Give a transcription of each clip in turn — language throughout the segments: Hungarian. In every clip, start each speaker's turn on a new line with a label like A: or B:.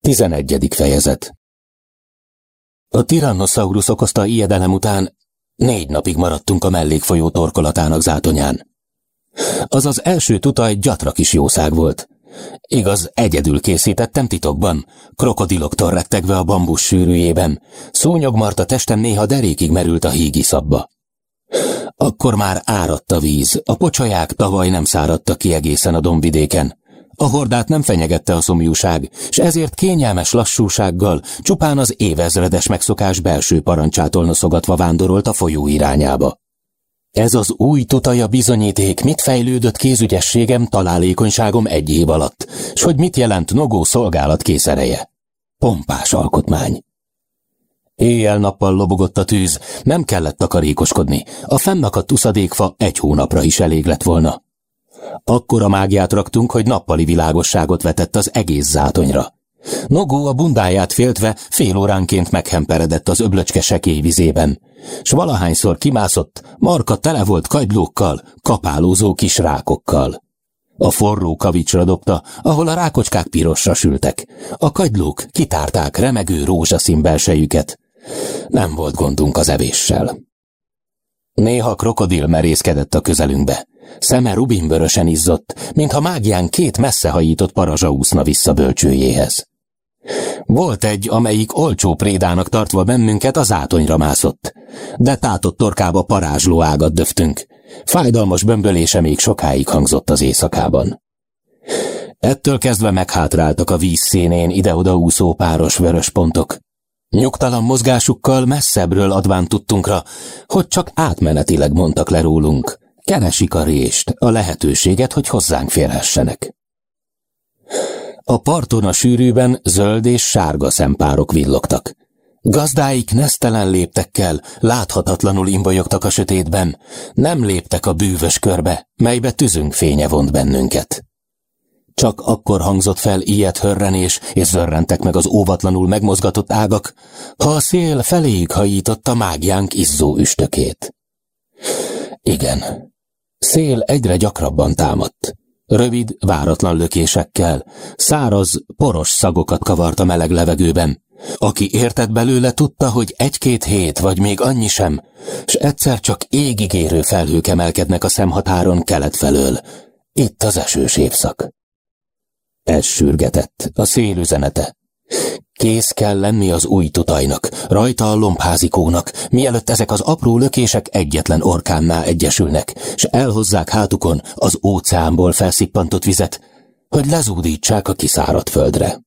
A: Tizenegyedik fejezet A Tyrannosaurus okozta ijedelem után négy napig maradtunk a mellékfolyó torkolatának zátonyán. Az az első tutaj gyatra kis jószág volt. Igaz, egyedül készítettem titokban, krokodiloktól rettegve a bambusz sűrűjében, szúnyogmart a testem néha derékig merült a hígi szabba. Akkor már áradt a víz, a pocsaják tavaly nem száradtak ki egészen a dombvidéken. A hordát nem fenyegette a szomjúság, s ezért kényelmes lassúsággal csupán az évezredes megszokás belső parancsától noszogatva vándorolt a folyó irányába. Ez az új tutaja bizonyíték, mit fejlődött kézügyességem, találékonyságom egy év alatt, s hogy mit jelent nogó szolgálat készereje. Pompás alkotmány. Éjjel-nappal lobogott a tűz, nem kellett takarékoskodni, a fennakadt tuszadékfa egy hónapra is elég lett volna. Akkora mágiát raktunk, hogy nappali világosságot vetett az egész zátonyra. Nogó a bundáját féltve fél óránként meghemperedett az öblöcske sekély vizében, s valahányszor kimászott, marka tele volt kagylókkal, kapálózó kis rákokkal. A forró kavicsra dobta, ahol a rákocskák pirosra sültek. A kagylók kitárták remegő rózsaszín belsejüket. Nem volt gondunk az evéssel. Néha krokodil merészkedett a közelünkbe. Szeme rubinvörösen izzott, mintha mágián két messzehajított parazsa úszna vissza bölcsőjéhez. Volt egy, amelyik olcsó prédának tartva bennünket az átonyra mászott, de tátott torkába parázsló ágat döftünk. Fájdalmas bömbölése még sokáig hangzott az éjszakában. Ettől kezdve meghátráltak a vízszénén ide-oda úszó páros vörös pontok. Nyugtalan mozgásukkal messzebbről adván tudtunkra, hogy csak átmenetileg mondtak le rólunk. Keresik a rést, a lehetőséget, hogy hozzánk férhessenek. A parton a sűrűben zöld és sárga szempárok villogtak. Gazdáik nesztelen léptekkel, láthatatlanul imbolyogtak a sötétben, nem léptek a bűvös körbe, melybe tüzünk fénye vont bennünket. Csak akkor hangzott fel ilyet hörrenés, és zörrentek meg az óvatlanul megmozgatott ágak, ha a szél feléjük hajította mágiánk izzó üstökét. Igen, szél egyre gyakrabban támadt. Rövid, váratlan lökésekkel, száraz, poros szagokat kavart a meleg levegőben. Aki értett belőle, tudta, hogy egy-két hét, vagy még annyi sem, s egyszer csak égig érő felhők emelkednek a szemhatáron kelet felől. Itt az esős évszak. Ez sürgetett, a szél üzenete. Kész kell lenni az új tutajnak, rajta a lombházikónak, mielőtt ezek az apró lökések egyetlen orkánná egyesülnek, s elhozzák hátukon az óceánból felszippantott vizet, hogy lezúdítsák a kiszáradt földre.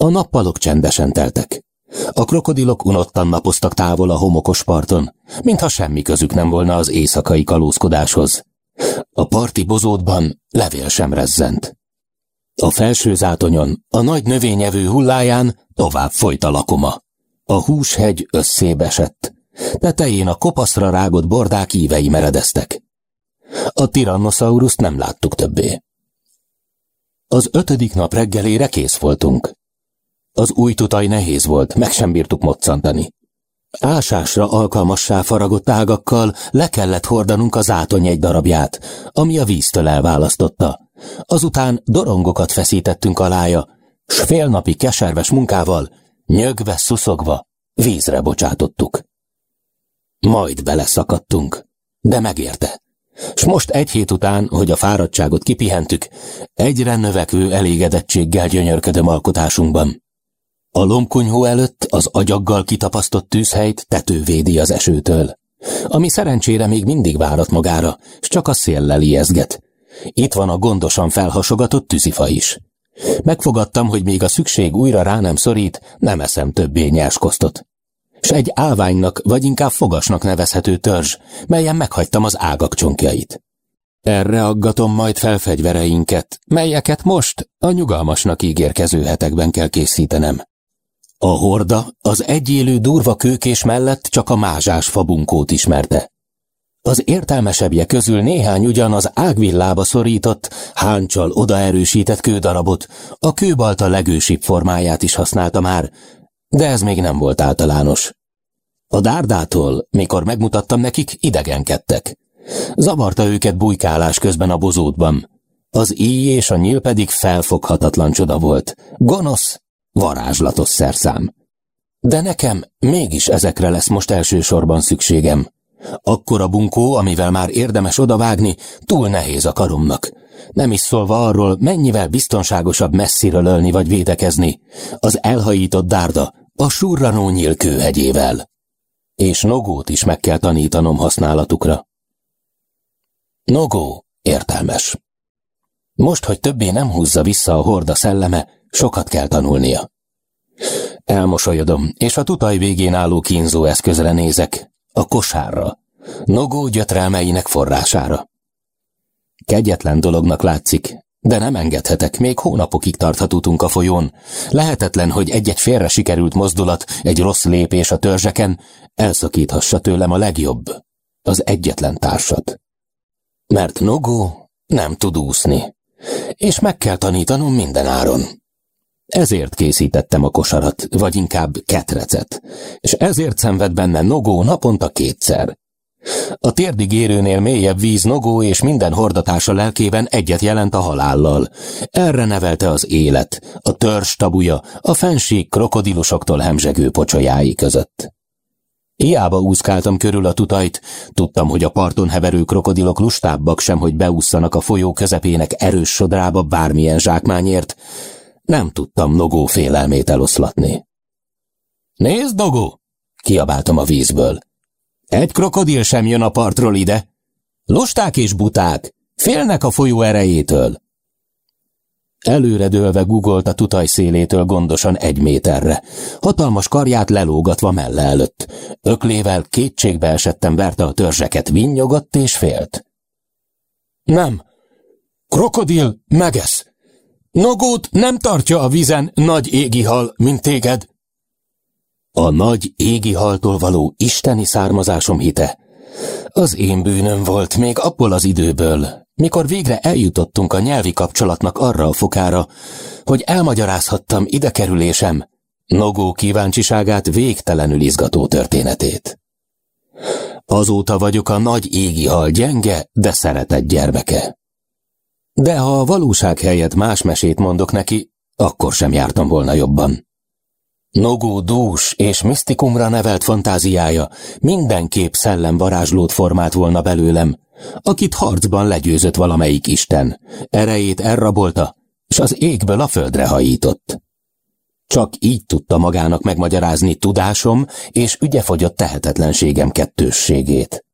A: A nappalok csendesen teltek. A krokodilok unottan napoztak távol a homokos parton, mintha semmi közük nem volna az éjszakai kalózkodáshoz. A parti bozótban levél sem rezzent. A felső zátonyon, a nagy növényevő hulláján tovább folyt a lakoma. A húshegy összébesett. Tetején a kopaszra rágott bordák ívei meredeztek. A Tyrannosaurus nem láttuk többé. Az ötödik nap reggelére kész voltunk. Az új tutaj nehéz volt, meg sem bírtuk moccantani. Ásásra alkalmassá faragott ágakkal le kellett hordanunk az átony egy darabját, ami a víztől elválasztotta. Azután dorongokat feszítettünk alája, s fél napi keserves munkával, nyögve, szuszogva, vízre bocsátottuk. Majd beleszakadtunk, de megérte. S most egy hét után, hogy a fáradtságot kipihentük, egyre növekvő elégedettséggel gyönyörködöm alkotásunkban. A lombkunyhó előtt az agyaggal kitapasztott tűzhelyt tető védi az esőtől, ami szerencsére még mindig várat magára, s csak a széllel ijeszget. Itt van a gondosan felhasogatott tűzifa is. Megfogadtam, hogy még a szükség újra rá nem szorít, nem eszem többé nyerskosztot. S egy állványnak, vagy inkább fogasnak nevezhető törzs, melyen meghagytam az ágak csonkjait. Erre aggatom majd felfegyvereinket, melyeket most a nyugalmasnak ígérkező hetekben kell készítenem. A horda az egyélő durva kőkés mellett csak a mázsás fabunkót ismerte. Az értelmesebbje közül néhány ugyan az ágvillába szorított, háncsal odaerősített kődarabot, a kőbalta legősibb formáját is használta már, de ez még nem volt általános. A dárdától, mikor megmutattam nekik, idegenkedtek. Zavarta őket bujkálás közben a bozótban. Az íj és a nyíl pedig felfoghatatlan csoda volt. Gonosz, varázslatos szerszám. De nekem mégis ezekre lesz most elsősorban szükségem. Akkor a bunkó, amivel már érdemes odavágni, túl nehéz a karomnak. Nem is szólva arról, mennyivel biztonságosabb messziről ölni vagy védekezni. Az elhajított dárda, a surranó nyíl. És nogót is meg kell tanítanom használatukra. Nogó értelmes. Most, hogy többé nem húzza vissza a horda szelleme, sokat kell tanulnia. Elmosolyodom, és a tutaj végén álló kínzó eszközre nézek, a kosárra, nogó gyötrelmeinek forrására. Kegyetlen dolognak látszik, de nem engedhetek, még hónapokig tarthat utunk a folyón. Lehetetlen, hogy egy-egy félre sikerült mozdulat, egy rossz lépés a törzseken elszakíthassa tőlem a legjobb, az egyetlen társat. Mert Nogó nem tud úszni, és meg kell tanítanom minden áron. Ezért készítettem a kosarat, vagy inkább ketrecet, és ezért szenved benne Nogó naponta kétszer. A térdig érőnél mélyebb víz Nogó és minden hordatása lelkében egyet jelent a halállal. Erre nevelte az élet, a törzs tabuja, a fenség krokodilusoktól hemzsegő pocsolyái között. Hiába úszkáltam körül a tutajt, tudtam, hogy a parton heverő krokodilok lustábbak sem, hogy beússzanak a folyó közepének erős sodrába bármilyen zsákmányért. Nem tudtam Nogó félelmét eloszlatni. Nézd, Nogó! kiabáltam a vízből. Egy krokodil sem jön a partról ide. Lusták és buták, félnek a folyó erejétől. Előredőlve gugolt a tutaj szélétől gondosan egy méterre, hatalmas karját lelógatva melle előtt. Öklével kétségbe esettem verte a törzseket, vinnyogott és félt. Nem, krokodil megesz. Nogót nem tartja a vizen nagy égi hal, mint téged. A nagy égi haltól való isteni származásom hite. Az én bűnöm volt még abból az időből, mikor végre eljutottunk a nyelvi kapcsolatnak arra a fokára, hogy elmagyarázhattam ide kerülésem, Nogó kíváncsiságát végtelenül izgató történetét. Azóta vagyok a nagy égi hal gyenge, de szeretett gyermeke. De ha a valóság helyett más mesét mondok neki, akkor sem jártam volna jobban. Nogó dús és misztikumra nevelt fantáziája mindenképp szellem varázslót formált volna belőlem, akit harcban legyőzött valamelyik isten, erejét elrabolta, és az égből a földre hajított. Csak így tudta magának megmagyarázni tudásom és ügyefogyott tehetetlenségem kettősségét.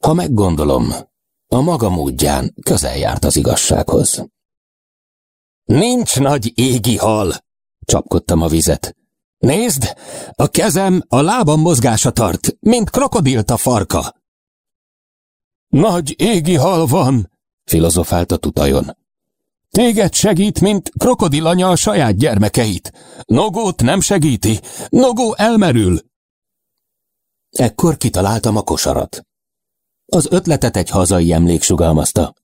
A: Ha meggondolom, a maga módján közel járt az igazsághoz. Nincs nagy égi hal, csapkodtam a vizet. Nézd, a kezem, a lábam mozgása tart, mint krokodilt a farka. Nagy égi hal van, filozofált a tutajon. Téged segít, mint krokodilanya a saját gyermekeit. Nogót nem segíti, Nogó elmerül. Ekkor kitaláltam a kosarat. Az ötletet egy hazai emlék sugalmazta.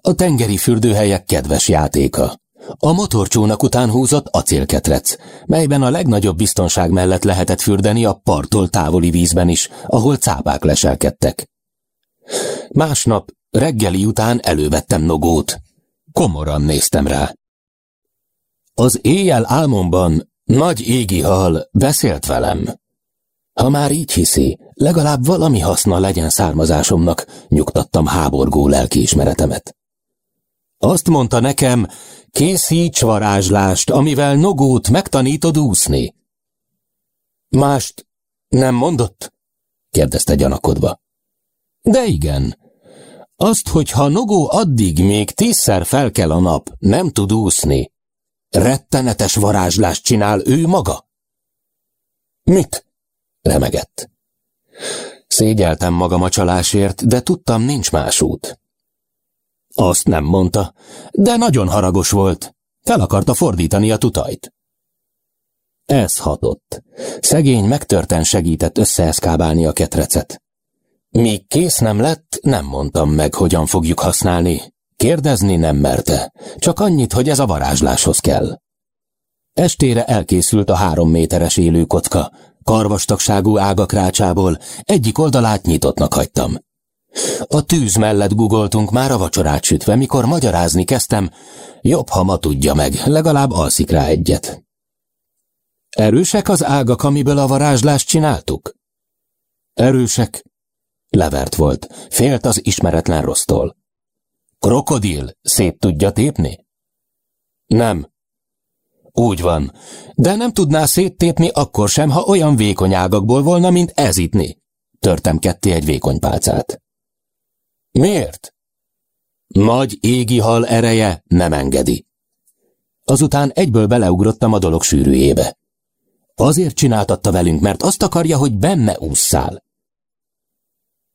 A: A tengeri fürdőhelyek kedves játéka. A motorcsónak után húzott acélketrec, melyben a legnagyobb biztonság mellett lehetett fürdeni a parttól távoli vízben is, ahol cápák leselkedtek. Másnap, reggeli után elővettem nogót. Komoran néztem rá. Az éjjel álmomban nagy égi hal beszélt velem. Ha már így hiszi, legalább valami haszna legyen származásomnak, nyugtattam háborgó lelkiismeretemet. Azt mondta nekem, készíts varázslást, amivel Nogót megtanítod úszni. Mást nem mondott? kérdezte gyanakodva. De igen. Azt, hogy ha Nogó addig még tízszer felkel a nap, nem tud úszni, rettenetes varázslást csinál ő maga. Mit? Remegett. Szégyeltem magam a csalásért, de tudtam, nincs más út. Azt nem mondta, de nagyon haragos volt. Fel akarta fordítani a tutajt. Ez hatott. Szegény megtörten segített összeeszkábálni a ketrecet. Míg kész nem lett, nem mondtam meg, hogyan fogjuk használni. Kérdezni nem merte, csak annyit, hogy ez a varázsláshoz kell. Estére elkészült a három méteres élőkocka, karvastagságú ágakrácsából, egyik oldalát nyitottnak hagytam. A tűz mellett gugoltunk már a vacsorát sütve, mikor magyarázni kezdtem, jobb, ha ma tudja meg, legalább alszik rá egyet. Erősek az ágak, amiből a varázslást csináltuk? Erősek. Levert volt, félt az ismeretlen rossztól. Krokodil szét tudja tépni? Nem. Úgy van, de nem tudná széttépni akkor sem, ha olyan vékony ágakból volna, mint ez ittni. Törtem ketté egy vékony pálcát. Miért? Nagy égi hal ereje nem engedi. Azután egyből beleugrottam a dolog sűrűjébe. Azért csináltatta velünk, mert azt akarja, hogy benne ússzál.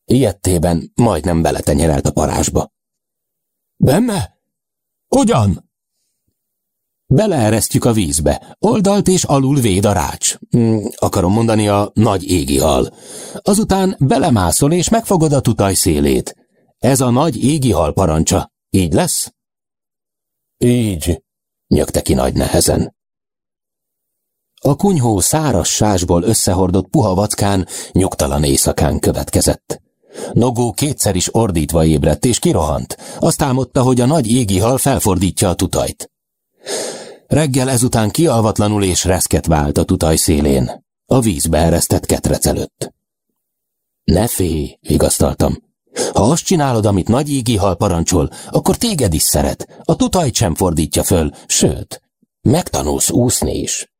A: Ilyettében majdnem beletenyerelt a parázsba. Benne? Hogyan? Beleeresztjük a vízbe, oldalt és alul véd a rács. Hmm, akarom mondani a nagy égi hal. Azután belemászol és megfogod a tutaj szélét. Ez a nagy égi hal parancsa. Így lesz? Így, nyögte ki nagy nehezen. A kunyhó száraz sásból összehordott puha vackán nyugtalan éjszakán következett. Nogó kétszer is ordítva ébredt és kirohant. Azt álmodta, hogy a nagy égi hal felfordítja a tutajt. Reggel ezután kialvatlanul és reszket vált a tutaj szélén, a vízbe eresztett ketrec előtt. Ne félj, vigasztaltam. Ha azt csinálod, amit nagy égi hal parancsol, akkor téged is szeret, a tutajt sem fordítja föl, sőt, megtanulsz úszni is.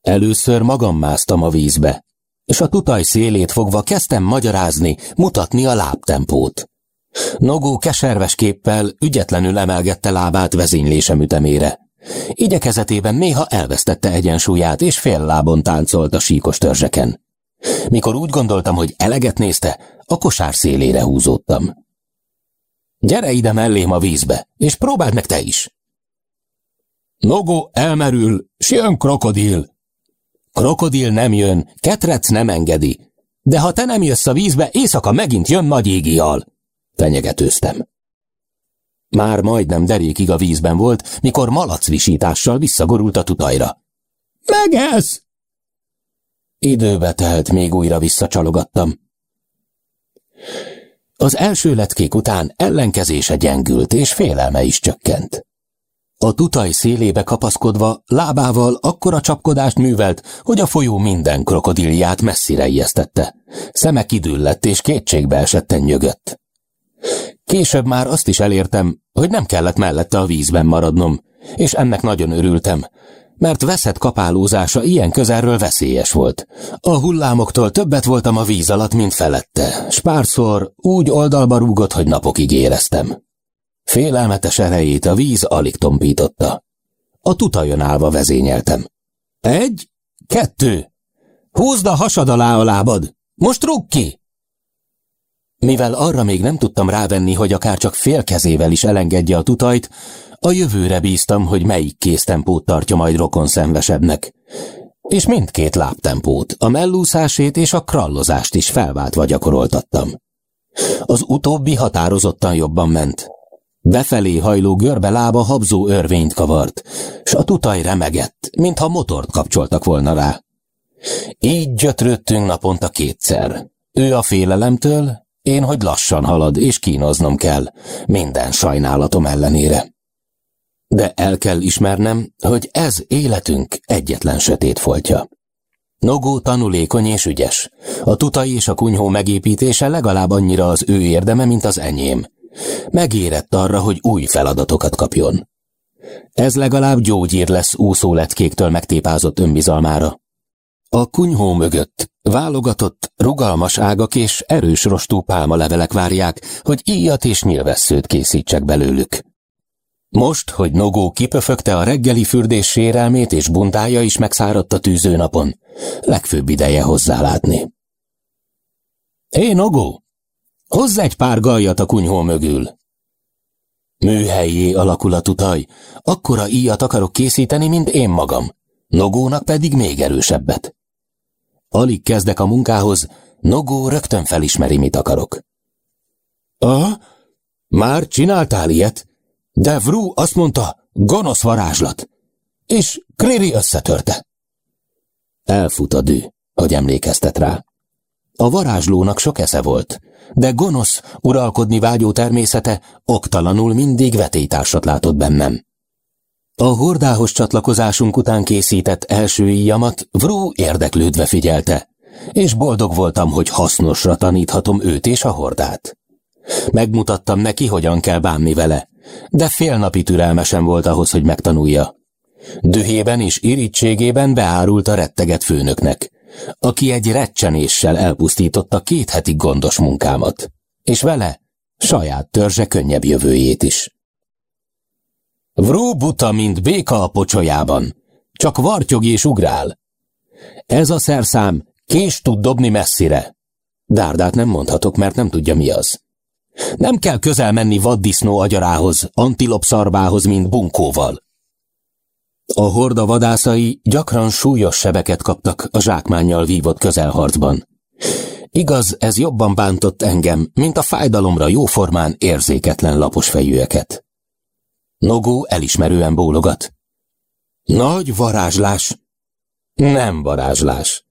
A: Először magam másztam a vízbe, és a tutaj szélét fogva kezdtem magyarázni, mutatni a lábtempót. Nogó keserves képpel ügyetlenül emelgette lábát vezénylésem ütemére. Igyekezetében néha elvesztette egyensúlyát, és fél lábon táncolt a síkos törzseken. Mikor úgy gondoltam, hogy eleget nézte, a kosár szélére húzódtam. Gyere ide mellém a vízbe, és próbáld meg te is! Nogó elmerül, s jön krokodil, Krokodil nem jön, ketrec nem engedi. De ha te nem jössz a vízbe, éjszaka megint jön nagy égial. Fenyegetőztem. Már majdnem derékig a vízben volt, mikor malacvisítással visszagorult a tutajra. Megesz! Időbe telt, még újra visszacsalogattam. Az első letkék után ellenkezése gyengült, és félelme is csökkent. A tutaj szélébe kapaszkodva lábával akkora csapkodást művelt, hogy a folyó minden krokodilját messzire ijesztette. Szeme kidüllett és kétségbe esetten nyögött. Később már azt is elértem, hogy nem kellett mellette a vízben maradnom, és ennek nagyon örültem, mert veszett kapálózása ilyen közelről veszélyes volt. A hullámoktól többet voltam a víz alatt, mint felette, s párszor úgy oldalba rúgott, hogy napokig éreztem. Félelmetes erejét a víz alig tompította. A tutajon állva vezényeltem. Egy, kettő. Húzd a hasad alá a lábad. Most rúg ki! Mivel arra még nem tudtam rávenni, hogy akár csak fél kezével is elengedje a tutajt, a jövőre bíztam, hogy melyik kéztempót tartja majd rokon szenvesebbnek. És mindkét lábtempót, a mellúszásét és a krallozást is felváltva gyakoroltattam. Az utóbbi határozottan jobban ment. Befelé hajló görbe lába habzó örvényt kavart, s a tutaj remegett, mintha motort kapcsoltak volna rá. Így gyötrődtünk naponta kétszer. Ő a félelemtől, én, hogy lassan halad, és kínoznom kell, minden sajnálatom ellenére. De el kell ismernem, hogy ez életünk egyetlen sötét foltja. Nogó tanulékony és ügyes. A tutai és a kunyhó megépítése legalább annyira az ő érdeme, mint az enyém. Megérett arra, hogy új feladatokat kapjon. Ez legalább gyógyír lesz úszóleckéktől megtépázott önbizalmára. A kunyhó mögött válogatott, rugalmas ágak és erős rostú levelek várják, hogy íjat és nyilvesszőt készítsek belőlük. Most, hogy Nogó kipöfögte a reggeli fürdés sérelmét és bundája is megszáradt a tűzőnapon, legfőbb ideje hozzálátni. Hé, Nogó! Hozz egy pár gajat a kunyhó mögül. Műhelyé alakul a tutaj, akkora íjat akarok készíteni, mint én magam, Nogónak pedig még erősebbet. Alig kezdek a munkához, Nogó rögtön felismeri, mit akarok. Ah, már csináltál ilyet? De Vrú azt mondta, gonosz varázslat. És Kriri összetörte. Elfut a dű, hogy emlékeztet rá. A varázslónak sok esze volt, de gonosz, uralkodni vágyó természete oktalanul mindig vetétársat látott bennem. A hordához csatlakozásunk után készített első íjamat Vró érdeklődve figyelte, és boldog voltam, hogy hasznosra taníthatom őt és a hordát. Megmutattam neki, hogyan kell bánni vele, de fél napi türelmesen volt ahhoz, hogy megtanulja. Dühében és irítségében beárult a retteget főnöknek, aki egy recsenéssel elpusztította két heti gondos munkámat, és vele saját törzse könnyebb jövőjét is. Vró buta, mint béka a pocsolyában, csak vartyog és ugrál. Ez a szerszám kés tud dobni messzire. Dárdát nem mondhatok, mert nem tudja mi az. Nem kell közel menni vaddisznó agyarához, antilop szarvához, mint bunkóval. A horda vadászai gyakran súlyos sebeket kaptak a zsákmánnyal vívott közelharcban. Igaz, ez jobban bántott engem, mint a fájdalomra jóformán érzéketlen lapos fejűeket. Nogó elismerően bólogat. Nagy varázslás. Nem varázslás.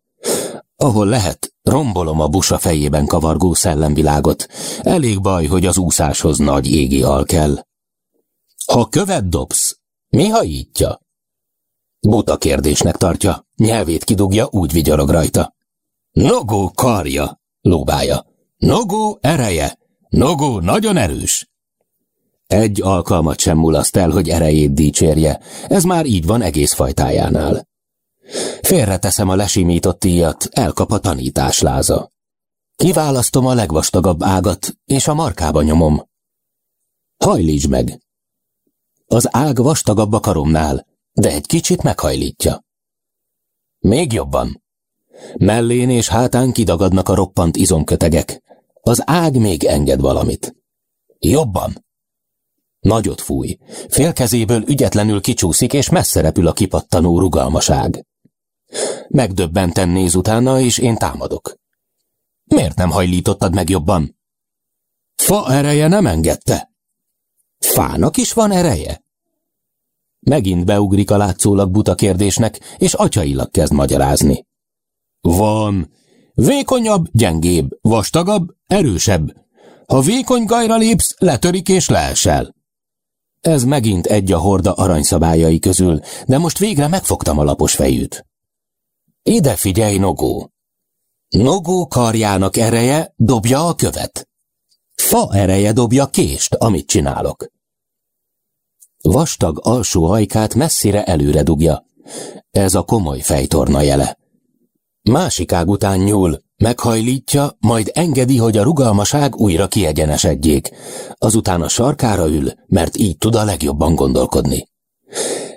A: Ahol lehet, rombolom a busa fejében kavargó szellemvilágot. Elég baj, hogy az úszáshoz nagy égi hal kell. Ha követ dobsz, mi hajítja? Buta kérdésnek tartja, nyelvét kidugja, úgy vigyorog rajta. Nogó karja, lóbája. Nogó ereje. Nogó nagyon erős. Egy alkalmat sem mulaszt el, hogy erejét dicsérje. Ez már így van egész fajtájánál. Félreteszem a lesimított íjat, elkap a tanítás láza. Kiválasztom a legvastagabb ágat, és a markába nyomom. Hajlíts meg! Az ág vastagabb a karomnál, de egy kicsit meghajlítja. Még jobban. Mellén és hátán kidagadnak a roppant izomkötegek. Az ág még enged valamit. Jobban. Nagyot fúj. Félkezéből ügyetlenül kicsúszik, és messze repül a kipattanó rugalmaság. Megdöbbenten néz utána, és én támadok. Miért nem hajlítottad meg jobban? Fa ereje nem engedte. Fának is van ereje? Megint beugrik a látszólag buta kérdésnek, és atyailag kezd magyarázni. Van. Vékonyabb, gyengébb, vastagabb, erősebb. Ha vékony gajra lépsz, letörik és leesel. Ez megint egy a horda aranyszabályai közül, de most végre megfogtam a lapos fejűt. Ide figyelj, Nogó! Nogó karjának ereje dobja a követ. Fa ereje dobja kést, amit csinálok. Vastag alsó ajkát messzire előre dugja. Ez a komoly fejtorna jele. Másik ág után nyúl, meghajlítja, majd engedi, hogy a rugalmaság újra kiegyenesedjék. Azután a sarkára ül, mert így tud a legjobban gondolkodni.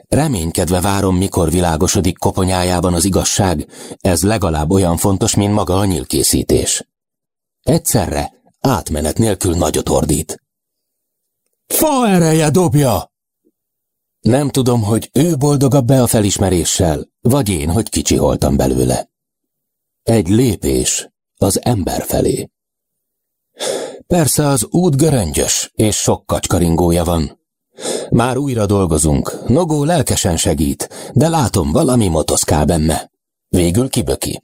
A: Reménykedve várom, mikor világosodik koponyájában az igazság, ez legalább olyan fontos, mint maga a nyílkészítés. Egyszerre, átmenet nélkül nagyot ordít. Fa ereje dobja! Nem tudom, hogy ő boldogabb-e a felismeréssel, vagy én, hogy kicsiholtam belőle. Egy lépés az ember felé. Persze az út göröngyös, és sok kacskaringója van. Már újra dolgozunk, Nogó lelkesen segít, de látom, valami motoszkál benne. Végül kiböki.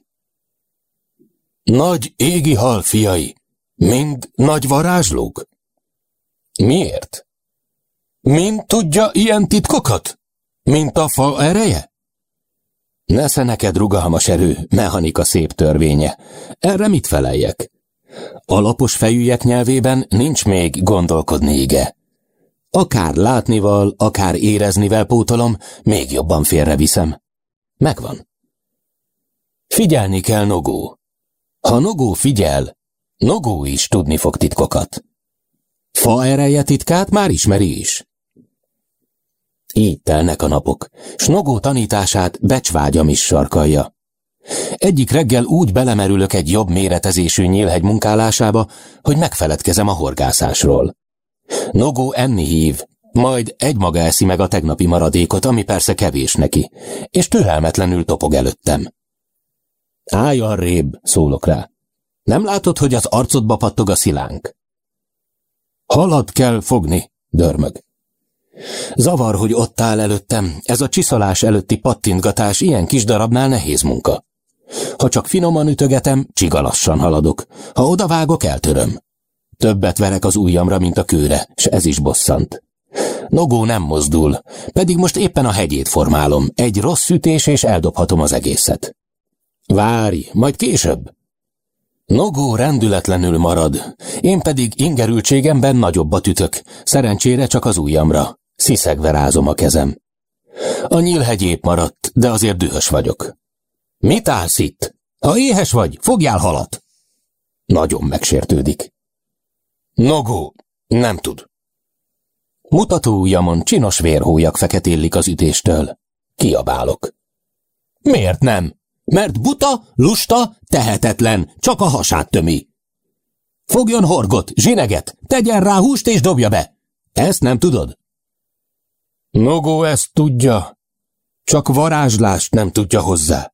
A: Nagy égi hal, fiai, mind nagy varázslók? Miért? Mind tudja ilyen titkokat? Mint a fa ereje? Nesze neked rugalmas erő, mechanika szép törvénye. Erre mit feleljek? Alapos fejűek nyelvében nincs még gondolkodni ige. Akár látnival, akár éreznivel pótolom, még jobban félreviszem. Megvan. Figyelni kell Nogó. Ha Nogó figyel, Nogó is tudni fog titkokat. Fa ereje titkát már ismeri is. Így telnek a napok, s Nogó tanítását becsvágyam is sarkalja. Egyik reggel úgy belemerülök egy jobb méretezésű nyílhegy munkálásába, hogy megfeledkezem a horgászásról. Nogó enni hív, majd egymaga eszi meg a tegnapi maradékot, ami persze kevés neki, és türelmetlenül topog előttem. Állj arrébb, szólok rá. Nem látod, hogy az arcodba pattog a szilánk? Halat kell fogni, dörmög. Zavar, hogy ott áll előttem, ez a csiszolás előtti pattintgatás ilyen kis darabnál nehéz munka. Ha csak finoman ütögetem, csigalassan haladok. Ha odavágok, eltöröm. Többet verek az ujjamra, mint a kőre, s ez is bosszant. Nogó nem mozdul, pedig most éppen a hegyét formálom. Egy rossz ütés, és eldobhatom az egészet. Várj, majd később. Nogó rendületlenül marad, én pedig ingerültségemben nagyobbat ütök, szerencsére csak az ujjamra. Sziszegve rázom a kezem. A nyílhegy épp maradt, de azért dühös vagyok. Mit állsz itt? Ha éhes vagy, fogjál halat! Nagyon megsértődik. Nogó, nem tud. Mutató ujjamon csinos vérhólyag feketillik az ütéstől. Kiabálok. Miért nem? Mert buta, lusta, tehetetlen, csak a hasát tömi. Fogjon horgot, zsineget, tegyen rá húst és dobja be. Ezt nem tudod? Nogó ezt tudja, csak varázslást nem tudja hozzá.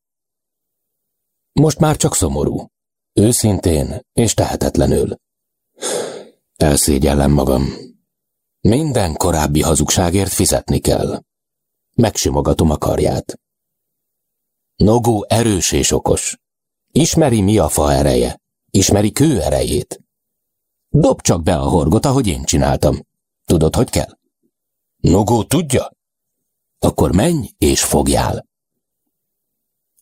A: Most már csak szomorú. Őszintén és tehetetlenül. Elszégyellem magam. Minden korábbi hazugságért fizetni kell. Megsimogatom a karját. Nogó erős és okos. Ismeri mi a fa ereje. Ismeri kő erejét. Dob csak be a horgot, ahogy én csináltam. Tudod, hogy kell? Nogó tudja? Akkor menj és fogjál.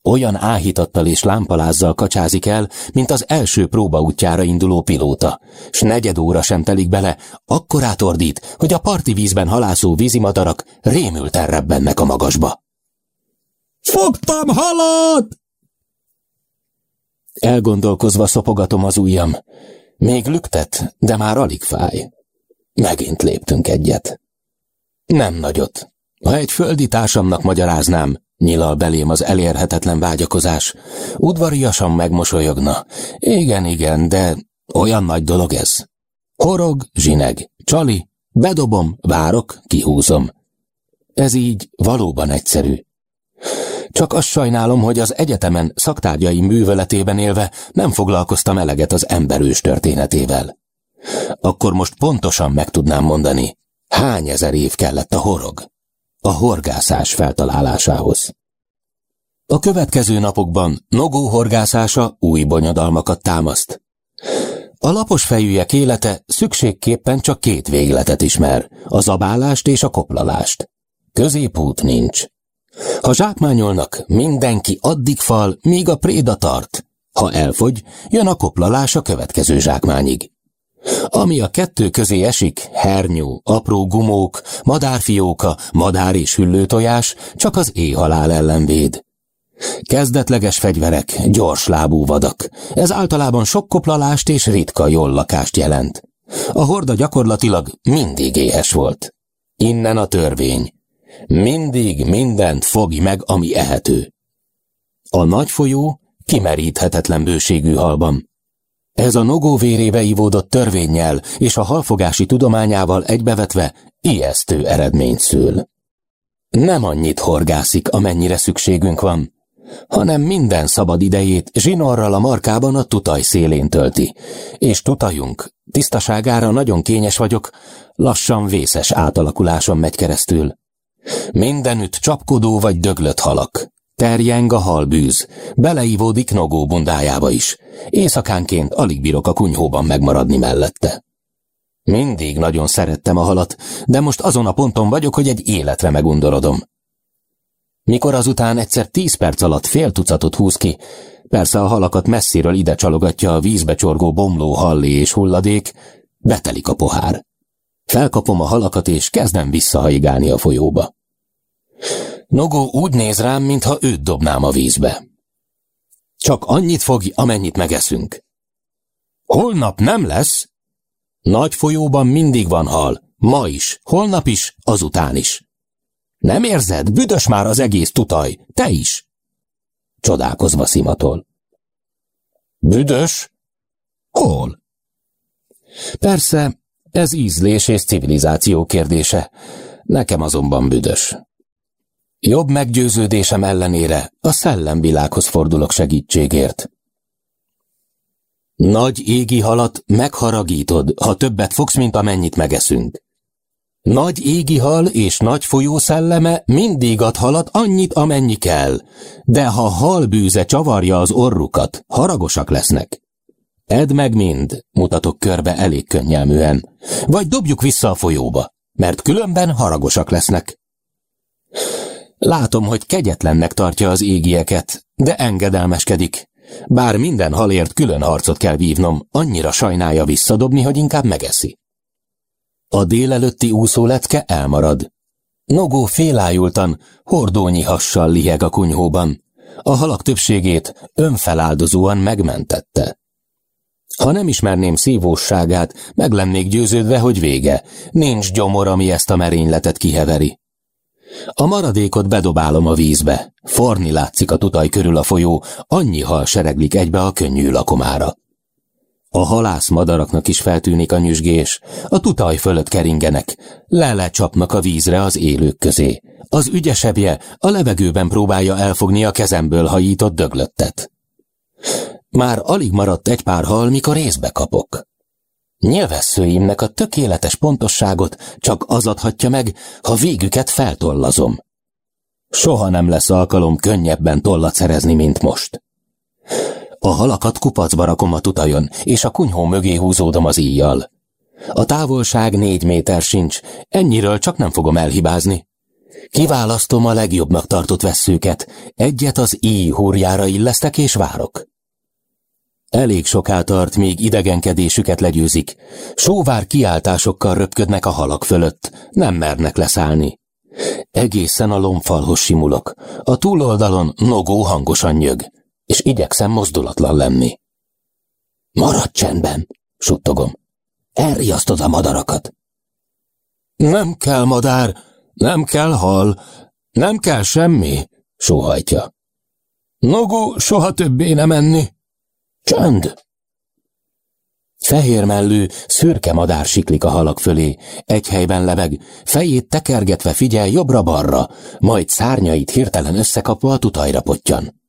A: Olyan áhítattal és lámpalázzal kacsázik el, mint az első próbaútjára induló pilóta, s negyed óra sem telik bele, akkorát ordít, hogy a parti vízben halászó vízimadarak rémülten rebbennek a magasba. Fogtam halat! Elgondolkozva szopogatom az ujjam. Még lüktet, de már alig fáj. Megint léptünk egyet. Nem nagyot. Ha egy földi társamnak magyaráznám, nyilal belém az elérhetetlen vágyakozás, udvariasan megmosolyogna. Igen, igen, de olyan nagy dolog ez. Horog, zsineg, csali, bedobom, várok, kihúzom. Ez így valóban egyszerű. Csak azt sajnálom, hogy az egyetemen szaktárgyai műveletében élve nem foglalkoztam eleget az emberős történetével. Akkor most pontosan meg tudnám mondani, hány ezer év kellett a horog, a horgászás feltalálásához. A következő napokban Nogó horgászása új bonyodalmakat támaszt. A lapos fejűek élete szükségképpen csak két végletet ismer, a zabálást és a koplalást. Középút nincs. Ha zsákmányolnak, mindenki addig fal, míg a préda tart. Ha elfogy, jön a koplalás a következő zsákmányig. Ami a kettő közé esik, hernyó, apró gumók, madárfióka, madár és hüllőtojás, csak az éjhalál ellen véd. Kezdetleges fegyverek, gyors lábú vadak. Ez általában sok koplalást és ritka jól lakást jelent. A horda gyakorlatilag mindig éhes volt. Innen a törvény. Mindig mindent fogj meg, ami ehető. A nagy folyó kimeríthetetlen bőségű halban. Ez a nogó vérébe ivódott törvényel és a halfogási tudományával egybevetve ijesztő eredményt szül. Nem annyit horgászik, amennyire szükségünk van, hanem minden szabad idejét zsinorral a markában a tutaj szélén tölti, és tutajunk, tisztaságára nagyon kényes vagyok, lassan vészes átalakuláson megy keresztül. Mindenütt csapkodó vagy döglött halak. Terjeng a halbűz, beleívódik Nogó bundájába is. Éjszakánként alig bírok a kunyhóban megmaradni mellette. Mindig nagyon szerettem a halat, de most azon a ponton vagyok, hogy egy életre megundorodom. Mikor azután egyszer tíz perc alatt fél tucatot húz ki, persze a halakat messziről ide csalogatja a vízbe csorgó bomló hallé és hulladék, betelik a pohár. Felkapom a halakat, és kezdem visszahaigálni a folyóba. Nogó úgy néz rám, mintha őt dobnám a vízbe. Csak annyit fogj, amennyit megeszünk. Holnap nem lesz? Nagy folyóban mindig van hal, ma is, holnap is, azután is. Nem érzed? Büdös már az egész tutaj, te is. Csodálkozva szimatol. Büdös? Hol? Persze, ez ízlés és civilizáció kérdése, nekem azonban büdös. Jobb meggyőződésem ellenére a szellemvilághoz fordulok segítségért. Nagy égi halat megharagítod, ha többet fogsz, mint amennyit megeszünk. Nagy égi hal és nagy folyó szelleme mindig ad halat annyit, amennyi kell, de ha halbűze csavarja az orrukat, haragosak lesznek. Edd meg mind, mutatok körbe elég könnyelműen, vagy dobjuk vissza a folyóba, mert különben haragosak lesznek. Látom, hogy kegyetlennek tartja az égieket, de engedelmeskedik. Bár minden halért külön harcot kell vívnom, annyira sajnálja visszadobni, hogy inkább megeszi. A délelőtti úszóletke elmarad. Nogó félájultan, hordónyi hassal liheg a kunyhóban. A halak többségét önfeláldozóan megmentette. Ha nem ismerném szívósságát, meg lennék győződve, hogy vége. Nincs gyomor, ami ezt a merényletet kiheveri. A maradékot bedobálom a vízbe. Forni látszik a tutaj körül a folyó, annyi hal sereglik egybe a könnyű lakomára. A halász madaraknak is feltűnik a nyüzsgés, a tutaj fölött keringenek, lelecsapnak a vízre az élők közé. Az ügyesebbje a levegőben próbálja elfogni a kezemből hajított döglöttet. Már alig maradt egy pár hal, mikor észbe kapok. Nyilvesszőimnek a tökéletes pontosságot csak az adhatja meg, ha végüket feltollazom. Soha nem lesz alkalom könnyebben tollat szerezni, mint most. A halakat kupacba rakom a tutajon, és a kunyhó mögé húzódom az íjjal. A távolság négy méter sincs, ennyiről csak nem fogom elhibázni. Kiválasztom a legjobbnak tartott vesszőket, egyet az íj húrjára illesztek és várok. Elég soká tart, míg idegenkedésüket legyőzik. Sóvár kiáltásokkal röpködnek a halak fölött, nem mernek leszállni. Egészen a lomfalhoz simulok. A túloldalon nogó hangosan nyög, és igyekszem mozdulatlan lenni. Maradj csendben, suttogom. Elriasztod a madarakat. Nem kell madár, nem kell hal, nem kell semmi, sóhajtja. Nogó soha többé nem enni. Csönd! Fehér mellű, szürke madár siklik a halak fölé, egy helyben lebeg, fejét tekergetve figyel jobbra-balra, majd szárnyait hirtelen összekapva a tutajra pottyan.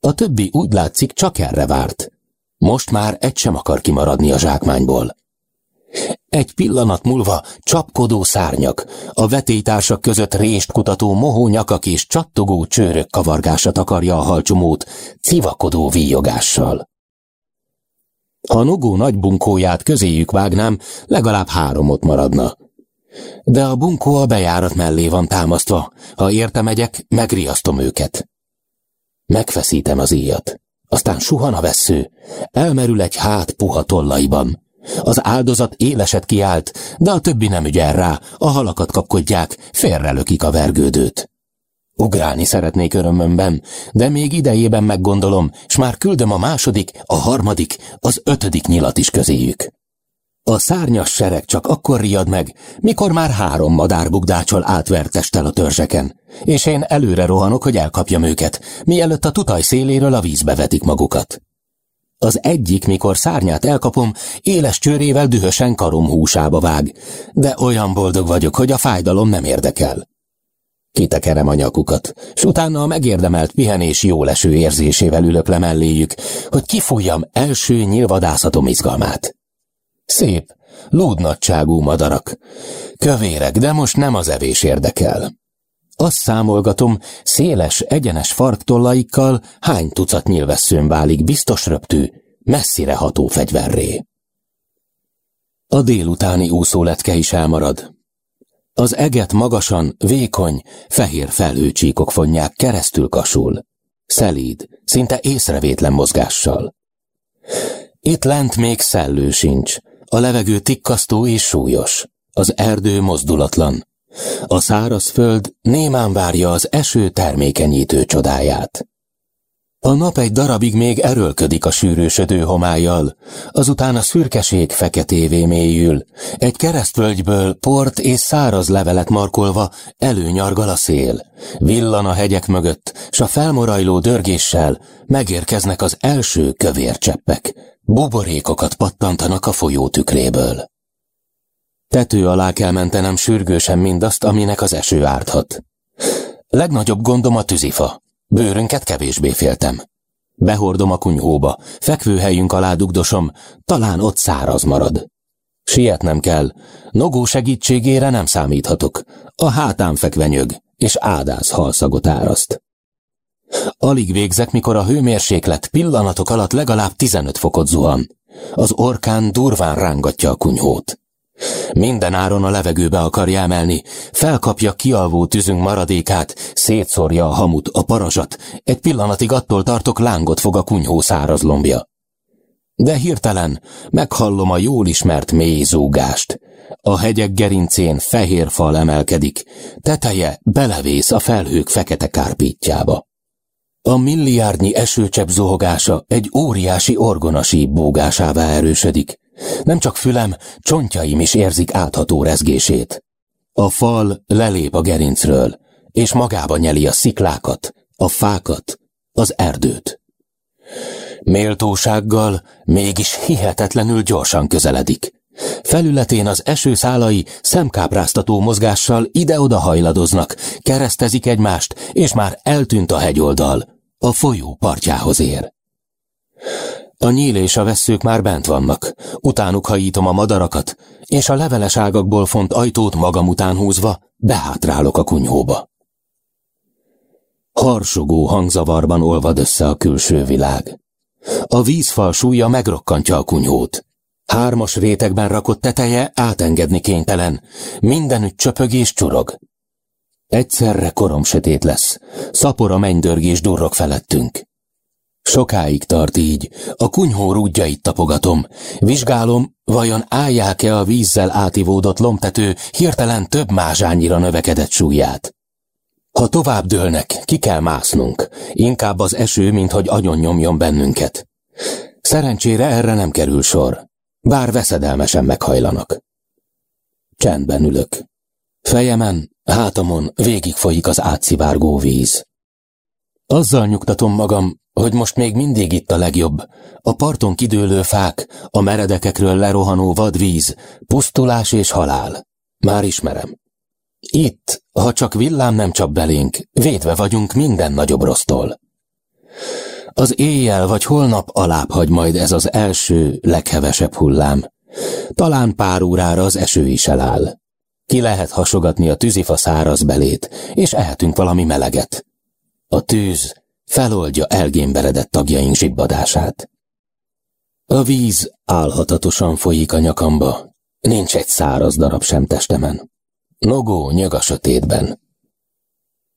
A: A többi úgy látszik csak erre várt. Most már egy sem akar kimaradni a zsákmányból. Egy pillanat múlva csapkodó szárnyak, a vetélytársak között rést kutató mohónyakak és csattogó csőrök kavargása takarja a halcsomót, civakodó víjogással. Ha Nogó nagy bunkóját közéjük vágnám, legalább háromot maradna. De a bunkó a bejárat mellé van támasztva. Ha érte megyek, megriasztom őket. Megfeszítem az íjat. Aztán suhan a vesző. Elmerül egy hát puha tollaiban. Az áldozat éleset kiált, de a többi nem ügyel rá, a halakat kapkodják, félrelökik a vergődőt. Ugrálni szeretnék örömömben, de még idejében meggondolom, s már küldöm a második, a harmadik, az ötödik nyilat is közéjük. A szárnyas sereg csak akkor riad meg, mikor már három madár bugdácsol átvertestel a törzseken, és én előre rohanok, hogy elkapjam őket, mielőtt a tutaj széléről a vízbe vetik magukat. Az egyik, mikor szárnyát elkapom, éles csőrével dühösen karom húsába vág, de olyan boldog vagyok, hogy a fájdalom nem érdekel. Kitekerem a nyakukat, s utána a megérdemelt pihenés jóleső érzésével ülök le melléjük, hogy kifújjam első nyilvadászatom izgalmát. Szép, lúdnagyságú madarak. Kövérek, de most nem az evés érdekel. Azt számolgatom, széles, egyenes farktollaikkal hány tucat nyilvesszőn válik biztos röptű, messzire ható fegyverré. A délutáni úszóletke is elmarad, az eget magasan, vékony, fehér felhőcsíkok fonják keresztül kasul. Szelíd, szinte észrevétlen mozgással. Itt lent még szellő sincs, a levegő tikkasztó és súlyos, az erdő mozdulatlan. A száraz föld némán várja az eső termékenyítő csodáját. A nap egy darabig még erőlködik a sűrűsödő homályjal, azután a szürkeség feketévé mélyül, egy keresztvölgyből port és száraz levelet markolva előnyargal a szél, villan a hegyek mögött, s a felmorajló dörgéssel megérkeznek az első kövér cseppek, buborékokat pattantanak a folyó tükréből. Tető alá kell mentenem sürgősen mindazt, aminek az eső árthat. Legnagyobb gondom a tűzifa. Bőrünket kevésbé féltem. Behordom a kunyhóba, fekvőhelyünk alá dugdosom, talán ott száraz marad. Sietnem kell, Nogó segítségére nem számíthatok. A hátán fekve nyög, és ádáz halszagot áraszt. Alig végzek, mikor a hőmérséklet pillanatok alatt legalább 15 fokot zuhan. Az orkán durván rángatja a kunyhót. Minden áron a levegőbe akarja emelni, felkapja kialvó tűzünk maradékát, szétszórja a hamut, a parazsat, egy pillanatig attól tartok lángot fog a kunyhó száraz lombja. De hirtelen meghallom a jól ismert mély zúgást. A hegyek gerincén fehér fal emelkedik, teteje belevész a felhők fekete kárpítjába. A milliárdnyi esőcsepp zohogása egy óriási orgonasi bógásává erősödik. Nem csak fülem, csontjaim is érzik átható rezgését. A fal lelép a gerincről, és magába nyeli a sziklákat, a fákat, az erdőt. Méltósággal, mégis hihetetlenül gyorsan közeledik. Felületén az esőszálai szemkápráztató mozgással ide-oda hajladoznak, keresztezik egymást, és már eltűnt a hegyoldal. A folyó partjához ér. A nyíl és a vesszők már bent vannak, utánuk hajítom a madarakat, és a leveles ágakból font ajtót magam után húzva behátrálok a kunyhóba. Harsogó hangzavarban olvad össze a külső világ. A vízfal súlya megrokkantja a kunyhót. Hármas rétegben rakott teteje átengedni kénytelen, mindenütt csöpög és csurog. Egyszerre korom sötét lesz, szapora mennydörgés durrok felettünk. Sokáig tart így, a kunyhó rúdjait tapogatom, vizsgálom, vajon állják-e a vízzel átivódott lomtető hirtelen több mázsányira növekedett súlyát. Ha tovább dőlnek, ki kell másznunk, inkább az eső, mint hogy agyon nyomjon bennünket. Szerencsére erre nem kerül sor, bár veszedelmesen meghajlanak. Csendben ülök. Fejemen, hátamon végig folyik az átszivárgó víz. Azzal nyugtatom magam, hogy most még mindig itt a legjobb. A parton kidőlő fák, a meredekekről lerohanó vadvíz, pusztulás és halál. Már ismerem. Itt, ha csak villám nem csap belénk, védve vagyunk minden nagyobb rossztól. Az éjjel vagy holnap alább hagy majd ez az első, leghevesebb hullám. Talán pár órára az eső is eláll. Ki lehet hasogatni a tűzifa száraz belét, és ehetünk valami meleget. A tűz feloldja elgémberedett tagjaink zsibbadását. A víz álhatatosan folyik a nyakamba, nincs egy száraz darab sem testemen. Nogó nyög a sötétben.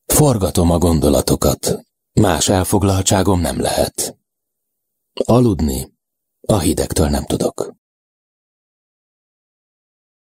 A: Forgatom a gondolatokat, más elfoglaltságom nem lehet. Aludni a hidegtől nem tudok.